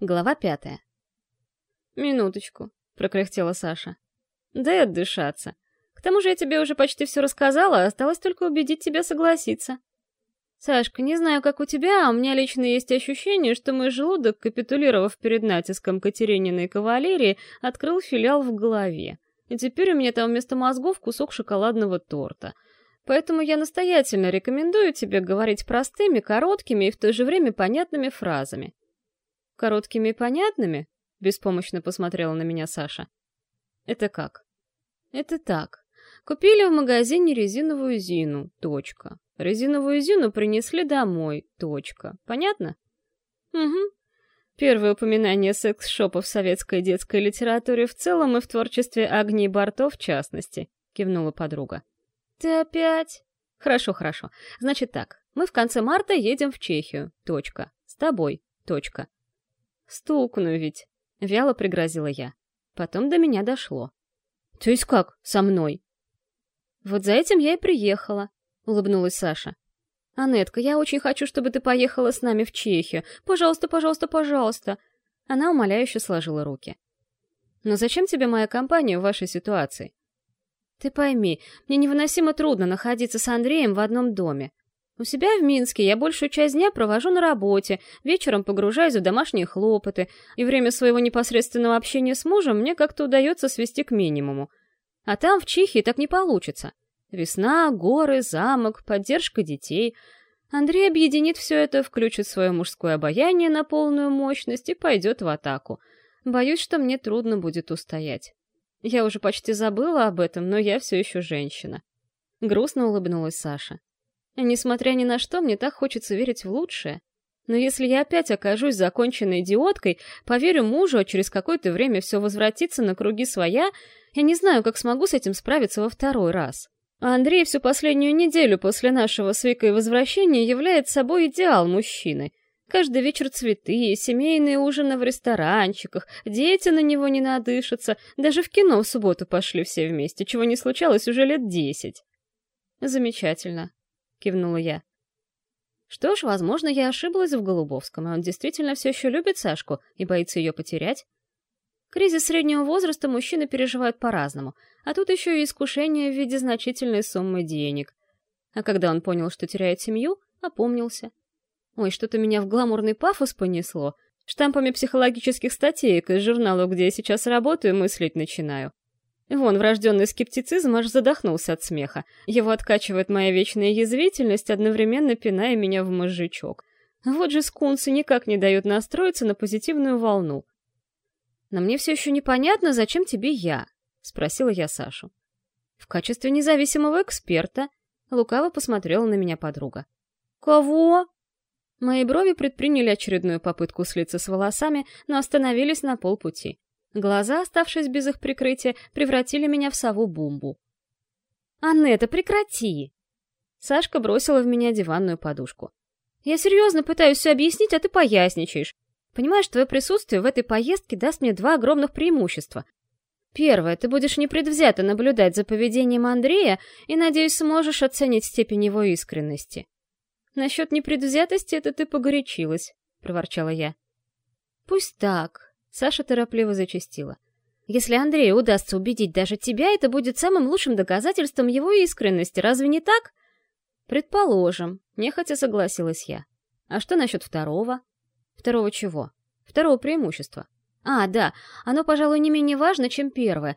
Глава пятая. «Минуточку», — прокряхтела Саша. «Дай отдышаться. К тому же я тебе уже почти все рассказала, осталось только убедить тебя согласиться». «Сашка, не знаю, как у тебя, а у меня лично есть ощущение, что мой желудок, капитулировав перед натиском Катерининой кавалерии, открыл филиал в голове. И теперь у меня там вместо мозгов кусок шоколадного торта. Поэтому я настоятельно рекомендую тебе говорить простыми, короткими и в то же время понятными фразами. Короткими и понятными? Беспомощно посмотрела на меня Саша. Это как? Это так. Купили в магазине резиновую Зину. Точка. Резиновую Зину принесли домой. Точка. Понятно? Угу. Первое упоминание секс-шопа в советской детской литературе в целом и в творчестве Агнии Барто в частности, кивнула подруга. Ты опять? Хорошо, хорошо. Значит так, мы в конце марта едем в Чехию. Точка. С тобой. Точка. «Стукну ведь», — вяло пригрозила я. Потом до меня дошло. «То есть как, со мной?» «Вот за этим я и приехала», — улыбнулась Саша. «Анетка, я очень хочу, чтобы ты поехала с нами в Чехию. Пожалуйста, пожалуйста, пожалуйста!» Она умоляюще сложила руки. «Но зачем тебе моя компания в вашей ситуации?» «Ты пойми, мне невыносимо трудно находиться с Андреем в одном доме. У себя в Минске я большую часть дня провожу на работе, вечером погружаюсь в домашние хлопоты, и время своего непосредственного общения с мужем мне как-то удается свести к минимуму. А там, в Чехии, так не получится. Весна, горы, замок, поддержка детей. Андрей объединит все это, включит свое мужское обаяние на полную мощность и пойдет в атаку. Боюсь, что мне трудно будет устоять. Я уже почти забыла об этом, но я все еще женщина. Грустно улыбнулась Саша. Несмотря ни на что, мне так хочется верить в лучшее. Но если я опять окажусь законченной идиоткой, поверю мужу, а через какое-то время все возвратится на круги своя, я не знаю, как смогу с этим справиться во второй раз. А Андрей всю последнюю неделю после нашего с Викой возвращения является собой идеал мужчины. Каждый вечер цветы, семейные ужины в ресторанчиках, дети на него не надышатся, даже в кино в субботу пошли все вместе, чего не случалось уже лет десять. Замечательно. — кивнула я. Что ж, возможно, я ошиблась в Голубовском, и он действительно все еще любит Сашку и боится ее потерять. Кризис среднего возраста мужчины переживают по-разному, а тут еще и искушение в виде значительной суммы денег. А когда он понял, что теряет семью, опомнился. Ой, что-то меня в гламурный пафос понесло. Штампами психологических статей из журнала, где я сейчас работаю, мыслить начинаю. Вон, врожденный скептицизм аж задохнулся от смеха. Его откачивает моя вечная язвительность, одновременно пиная меня в мозжечок. Вот же скунсы никак не дают настроиться на позитивную волну. «Но мне все еще непонятно, зачем тебе я?» — спросила я Сашу. «В качестве независимого эксперта», — лукаво посмотрела на меня подруга. «Кого?» Мои брови предприняли очередную попытку слиться с волосами, но остановились на полпути. Глаза, оставшись без их прикрытия, превратили меня в сову-бумбу. «Аннета, прекрати!» Сашка бросила в меня диванную подушку. «Я серьезно пытаюсь все объяснить, а ты поясничаешь. Понимаешь, твое присутствие в этой поездке даст мне два огромных преимущества. Первое, ты будешь непредвзято наблюдать за поведением Андрея и, надеюсь, сможешь оценить степень его искренности. Насчет непредвзятости это ты погорячилась, — проворчала я. Пусть так, Саша торопливо зачастила. Если Андрею удастся убедить даже тебя, это будет самым лучшим доказательством его искренности, разве не так? Предположим, нехотя согласилась я. А что насчет второго? Второго чего? Второго преимущества. А, да, оно, пожалуй, не менее важно, чем первое.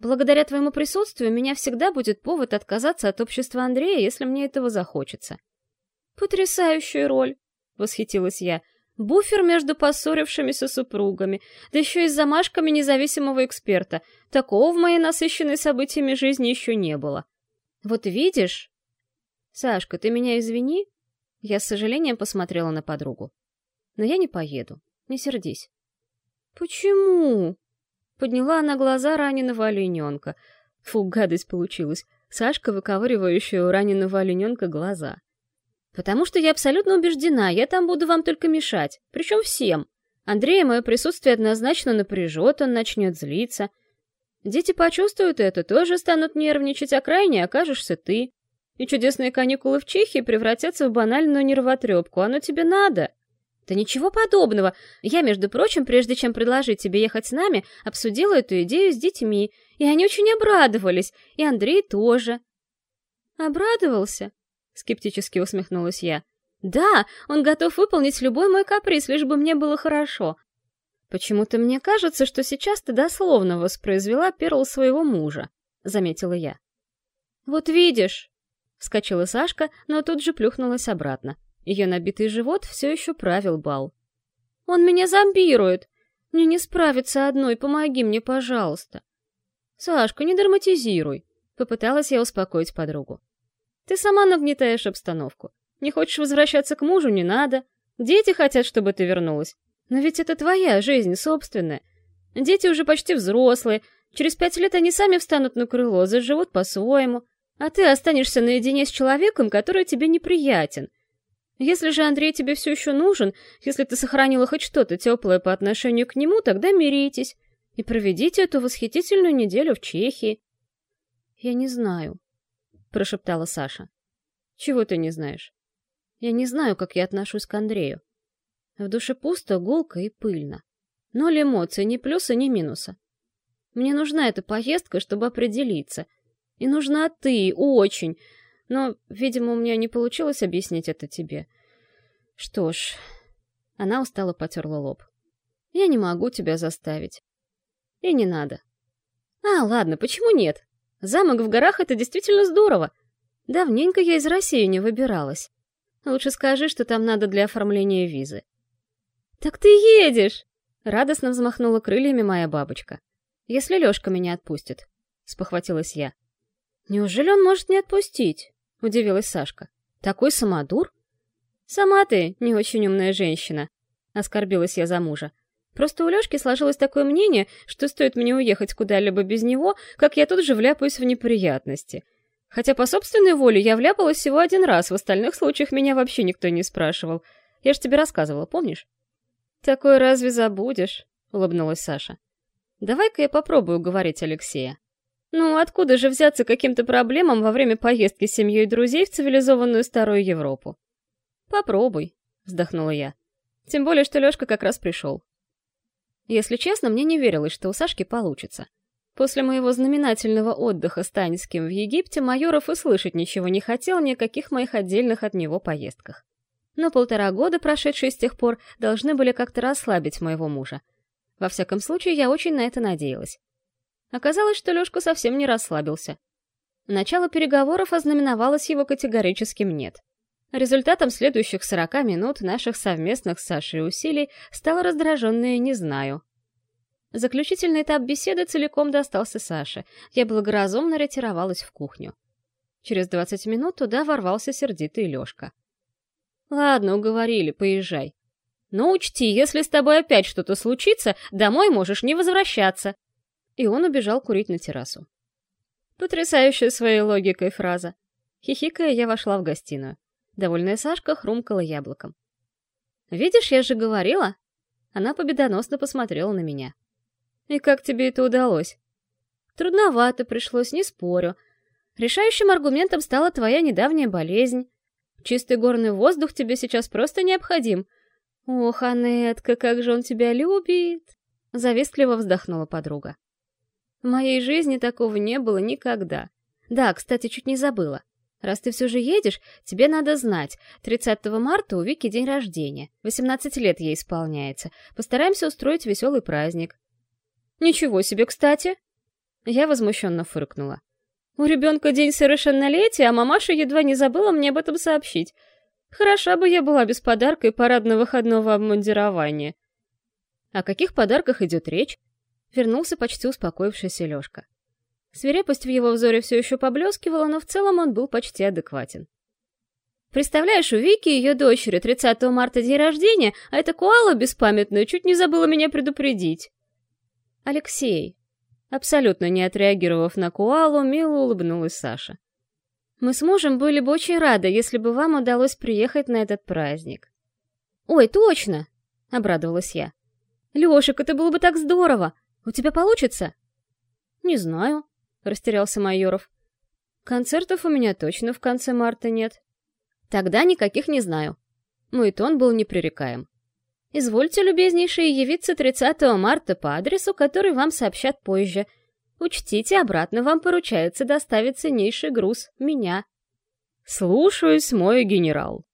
Благодаря твоему присутствию у меня всегда будет повод отказаться от общества Андрея, если мне этого захочется. Потрясающая роль, восхитилась я. Буфер между поссорившимися супругами, да еще и с замашками независимого эксперта. Такого в моей насыщенной событиями жизни еще не было. Вот видишь... Сашка, ты меня извини? Я с сожалением посмотрела на подругу. Но я не поеду. Не сердись. Почему? Подняла она глаза раненого олененка. Фу, гадость получилась. Сашка, выковыривающая у раненого олененка глаза. Потому что я абсолютно убеждена, я там буду вам только мешать. Причем всем. Андрея мое присутствие однозначно напряжет, он начнет злиться. Дети почувствуют это, тоже станут нервничать, а крайне окажешься ты. И чудесные каникулы в Чехии превратятся в банальную нервотрепку. Оно тебе надо. Да ничего подобного. Я, между прочим, прежде чем предложить тебе ехать с нами, обсудила эту идею с детьми, и они очень обрадовались, и Андрей тоже. Обрадовался? Скептически усмехнулась я. Да, он готов выполнить любой мой каприз, лишь бы мне было хорошо. Почему-то мне кажется, что сейчас ты дословно воспроизвела перл своего мужа, заметила я. Вот видишь, вскочила Сашка, но тут же плюхнулась обратно. Ее набитый живот все еще правил бал. «Он меня зомбирует! Мне не справиться одной, помоги мне, пожалуйста!» «Сашка, не драматизируй!» — попыталась я успокоить подругу. «Ты сама нагнетаешь обстановку. Не хочешь возвращаться к мужу — не надо. Дети хотят, чтобы ты вернулась. Но ведь это твоя жизнь, собственная. Дети уже почти взрослые. Через пять лет они сами встанут на крыло, заживут по-своему. А ты останешься наедине с человеком, который тебе неприятен — если же Андрей тебе все еще нужен, если ты сохранила хоть что-то теплое по отношению к нему, тогда миритесь и проведите эту восхитительную неделю в Чехии. Я не знаю, прошептала Саша. Чего ты не знаешь? Я не знаю, как я отношусь к Андрею. В душе пусто, гулко и пыльно. Ноль эмоций, ни плюса, ни минуса. Мне нужна эта поездка, чтобы определиться. И нужна ты, очень, но, видимо, у меня не получилось объяснить это тебе. Что ж... Она устало потерла лоб. Я не могу тебя заставить. И не надо. А, ладно, почему нет? Замок в горах — это действительно здорово. Давненько я из России не выбиралась. Лучше скажи, что там надо для оформления визы. «Так ты едешь!» — радостно взмахнула крыльями моя бабочка. «Если Лёшка меня отпустит», — спохватилась я. «Неужели он может не отпустить?» — удивилась Сашка. «Такой самодур?» «Сама ты не очень умная женщина», — оскорбилась я за мужа. «Просто у Лёшки сложилось такое мнение, что стоит мне уехать куда-либо без него, как я тут же вляпаюсь в неприятности. Хотя по собственной воле я вляпалась всего один раз, в остальных случаях меня вообще никто не спрашивал. Я же тебе рассказывала, помнишь?» «Такое разве забудешь?» — улыбнулась Саша. «Давай-ка я попробую уговорить Алексея». Ну, откуда же взяться каким-то проблемам во время поездки с семьей друзей в цивилизованную старую Европу? Попробуй, вздохнула я. Тем более, что Лёшка как раз пришел. Если честно, мне не верилось, что у Сашки получится. После моего знаменательного отдыха с Таньским в Египте Майоров и слышать ничего не хотел ни о каких моих отдельных от него поездках. Но полтора года, прошедшие с тех пор, должны были как-то расслабить моего мужа. Во всяком случае, я очень на это надеялась. Оказалось, что Лёшка совсем не расслабился. Начало переговоров ознаменовалось его категорическим «нет». Результатом следующих сорока минут наших совместных с Сашей усилий стало раздраженное «не знаю». Заключительный этап беседы целиком достался Саше. Я благоразумно ретировалась в кухню. Через двадцать минут туда ворвался сердитый Лёшка. «Ладно, уговорили, поезжай. Но учти, если с тобой опять что-то случится, домой можешь не возвращаться и он убежал курить на террасу. Потрясающая своей логикой фраза. Хихикая, я вошла в гостиную. Довольная Сашка хрумкала яблоком. «Видишь, я же говорила!» Она победоносно посмотрела на меня. «И как тебе это удалось?» «Трудновато пришлось, не спорю. Решающим аргументом стала твоя недавняя болезнь. Чистый горный воздух тебе сейчас просто необходим. Ох, Анетка, как же он тебя любит!» Завистливо вздохнула подруга. В моей жизни такого не было никогда. Да, кстати, чуть не забыла. Раз ты все же едешь, тебе надо знать. 30 марта у Вики день рождения. 18 лет ей исполняется. Постараемся устроить веселый праздник. Ничего себе, кстати. Я возмущенно фыркнула. У ребенка день совершеннолетия, а мамаша едва не забыла мне об этом сообщить. Хороша бы я была без подарка и парадно-выходного обмундирования. О каких подарках идет речь? вернулся почти успокоившийся Лёшка. Свирепость в его взоре все еще поблескивала, но в целом он был почти адекватен. Представляешь, у Вики, ее дочери, 30 марта день рождения, а эта куала беспамятная чуть не забыла меня предупредить. Алексей. Абсолютно не отреагировав на куалу, мило улыбнулась Саша. Мы с мужем были бы очень рады, если бы вам удалось приехать на этот праздник. Ой, точно! — обрадовалась я. Лешик, это было бы так здорово! У тебя получится?» «Не знаю», — растерялся Майоров. «Концертов у меня точно в конце марта нет». «Тогда никаких не знаю». Мой тон был непререкаем. Извольте, любезнейшие, явиться 30 марта по адресу, который вам сообщат позже. Учтите, обратно вам поручается доставить ценнейший груз — меня. «Слушаюсь, мой генерал»,